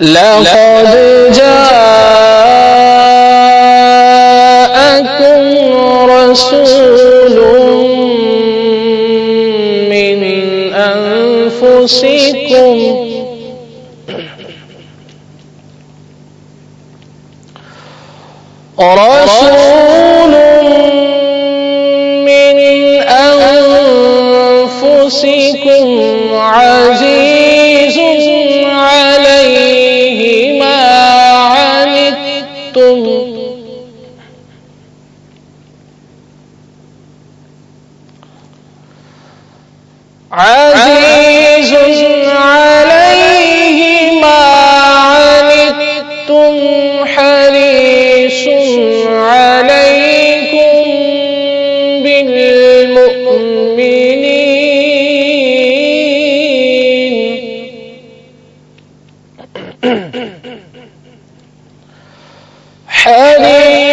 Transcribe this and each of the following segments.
لقد جاءكم رسول من أنفسكم رسول من أنفسكم عزيز عليه ما عنتم حريص عليكم بالمؤمنين. حريص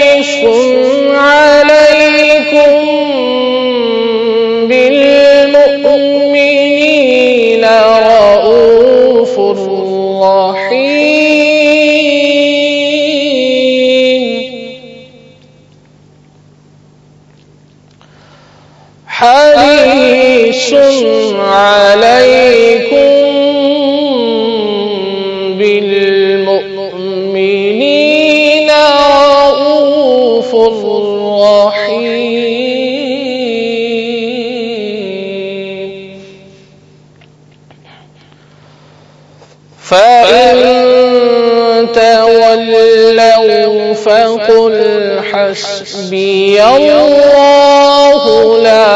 حريص عليكم بالمؤمنين رؤوف رحيم. فإن تولوا فقل حسبي الله لا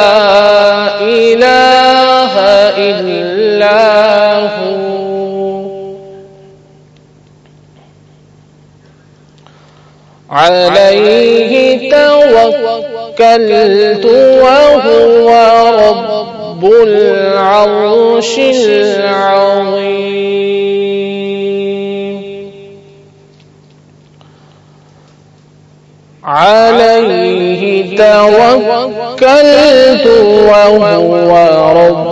إلا هو عليه توكلت وهو رب العرش العظيم. عليه توكلت وهو رب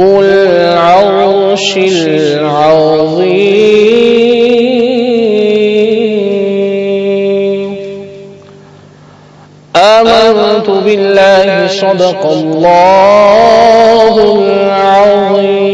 العرش العظيم. آمنت بالله صدق الله العظيم.